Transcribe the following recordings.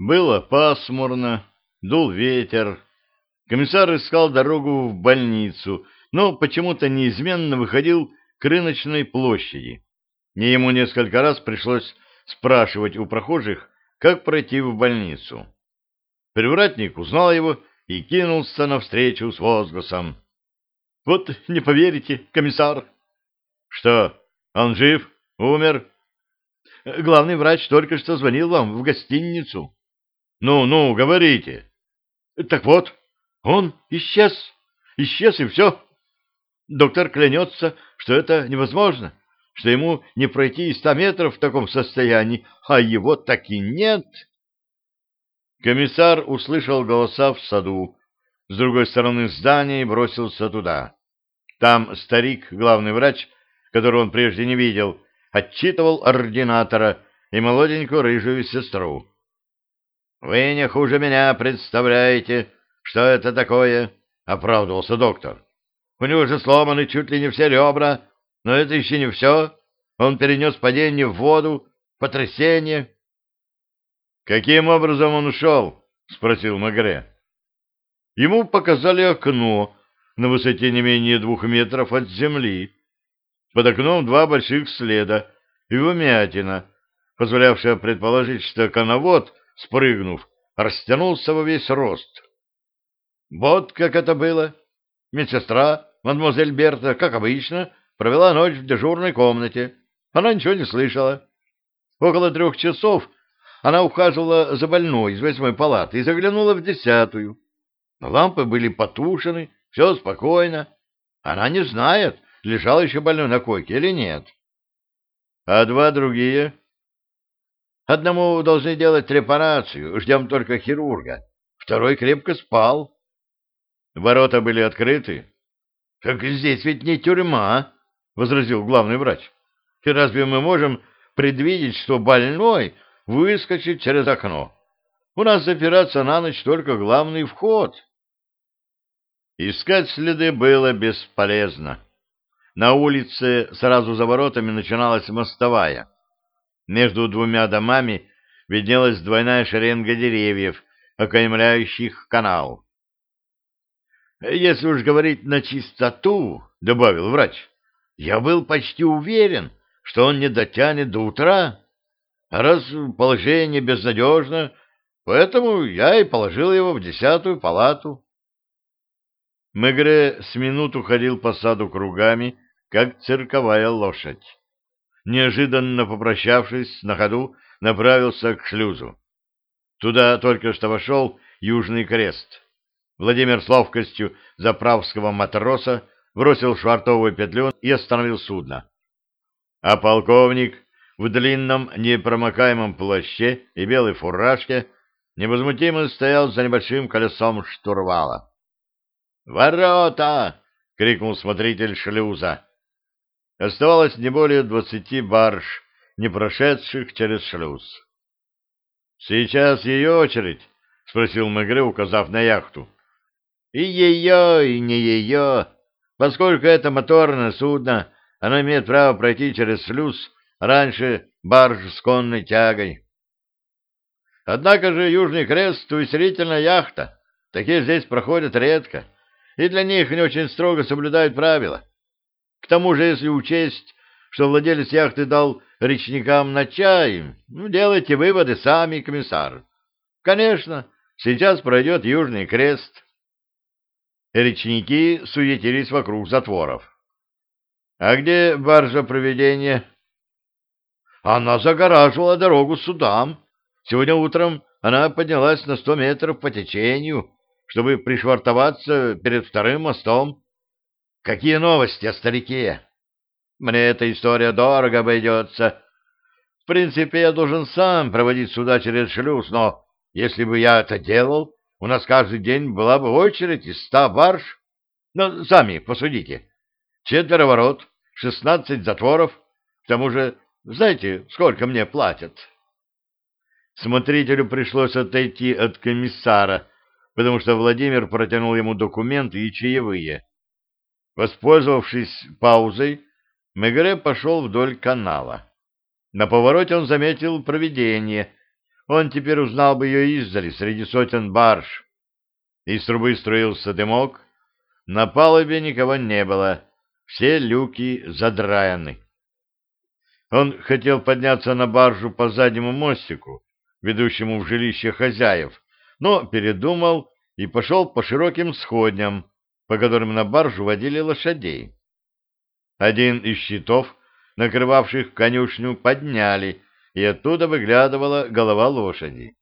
Было пасмурно, дул ветер. Комиссар искал дорогу в больницу, но почему-то неизменно выходил к рыночной площади. И ему несколько раз пришлось спрашивать у прохожих, как пройти в больницу. Привратник узнал его и кинулся навстречу с возгласом. — Вот не поверите, комиссар. — Что, он жив? Умер? — Главный врач только что звонил вам в гостиницу. Ну, ну, говорите. Так вот, он исчез. Исчез и все. Доктор клянется, что это невозможно, что ему не пройти и ста метров в таком состоянии, а его так и нет. Комиссар услышал голоса в саду, с другой стороны здания и бросился туда. Там старик, главный врач, которого он прежде не видел, отчитывал ординатора и молоденькую рыжую сестру. Вы не хуже меня представляете, что это такое, — оправдывался доктор. У него же сломаны чуть ли не все ребра, но это еще не все. Он перенес падение в воду, потрясение. — Каким образом он ушел? — спросил Магре. Ему показали окно на высоте не менее двух метров от земли. Под окном два больших следа и вымятина, позволявшая предположить, что коновод спрыгнув, растянулся во весь рост. Вот как это было. Медсестра, мадемуазель Берта, как обычно, провела ночь в дежурной комнате. Она ничего не слышала. Около трех часов она ухаживала за больной из восьмой палаты и заглянула в десятую. Лампы были потушены, все спокойно. Она не знает, лежал еще больной на койке или нет. А два другие Одному должны делать репарацию, ждем только хирурга. Второй крепко спал. Ворота были открыты. — Так здесь ведь не тюрьма, — возразил главный врач. — И разве мы можем предвидеть, что больной выскочит через окно? У нас запираться на ночь только главный вход. Искать следы было бесполезно. На улице сразу за воротами начиналась мостовая. Между двумя домами виднелась двойная шеренга деревьев, окаймляющих канал. «Если уж говорить на чистоту, — добавил врач, — я был почти уверен, что он не дотянет до утра, раз положение безнадежно, поэтому я и положил его в десятую палату». Мегре с минуту ходил по саду кругами, как цирковая лошадь неожиданно попрощавшись на ходу, направился к шлюзу. Туда только что вошел Южный Крест. Владимир с ловкостью заправского матроса бросил швартовую петлю и остановил судно. А полковник в длинном непромокаемом плаще и белой фуражке невозмутимо стоял за небольшим колесом штурвала. «Ворота!» — крикнул смотритель шлюза. Оставалось не более двадцати барж, не прошедших через шлюз. «Сейчас ее очередь?» — спросил Мегре, указав на яхту. «И ее, и не ее. Поскольку это моторное судно, оно имеет право пройти через шлюз раньше барж с конной тягой. Однако же Южный Крест — увеселительная яхта. Такие здесь проходят редко, и для них не очень строго соблюдают правила. К тому же, если учесть, что владелец яхты дал речникам на чай, ну, делайте выводы сами, комиссар. Конечно, сейчас пройдет Южный Крест. Речники суетились вокруг затворов. А где баржа проведения? Она загораживала дорогу судам. Сегодня утром она поднялась на сто метров по течению, чтобы пришвартоваться перед вторым мостом. Какие новости о старике? Мне эта история дорого обойдется. В принципе, я должен сам проводить сюда через шлюз, но если бы я это делал, у нас каждый день была бы очередь из ста барж. Но сами посудите. Четверо ворот, шестнадцать затворов. К тому же, знаете, сколько мне платят? Смотрителю пришлось отойти от комиссара, потому что Владимир протянул ему документы и чаевые. Воспользовавшись паузой, Мегре пошел вдоль канала. На повороте он заметил провидение. он теперь узнал бы ее издали среди сотен барж. Из трубы струился дымок, на палубе никого не было, все люки задраяны. Он хотел подняться на баржу по заднему мостику, ведущему в жилище хозяев, но передумал и пошел по широким сходням, по которым на баржу водили лошадей. Один из щитов, накрывавших конюшню, подняли, и оттуда выглядывала голова лошади.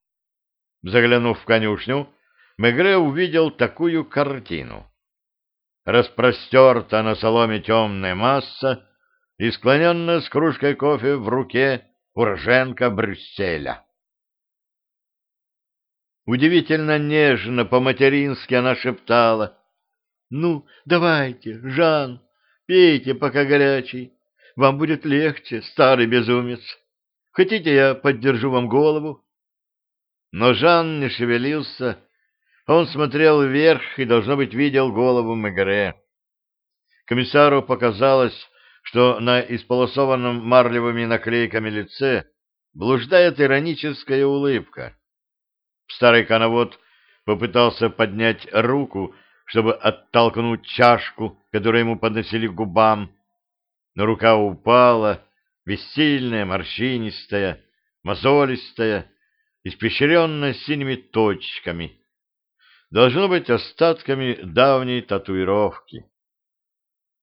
Заглянув в конюшню, Мегре увидел такую картину. Распростерта на соломе темная масса и склоненная с кружкой кофе в руке уроженка Брюсселя. Удивительно нежно, по-матерински она шептала. — Ну, давайте, Жан, пейте, пока горячий. Вам будет легче, старый безумец. Хотите, я поддержу вам голову? Но Жан не шевелился. Он смотрел вверх и, должно быть, видел голову Мегре. Комиссару показалось, что на исполосованном марлевыми наклейками лице блуждает ироническая улыбка. Старый коновод попытался поднять руку, чтобы оттолкнуть чашку, которую ему подносили к губам, но рука упала, бессильная, морщинистая, мозолистая, испещренная синими точками. Должно быть остатками давней татуировки.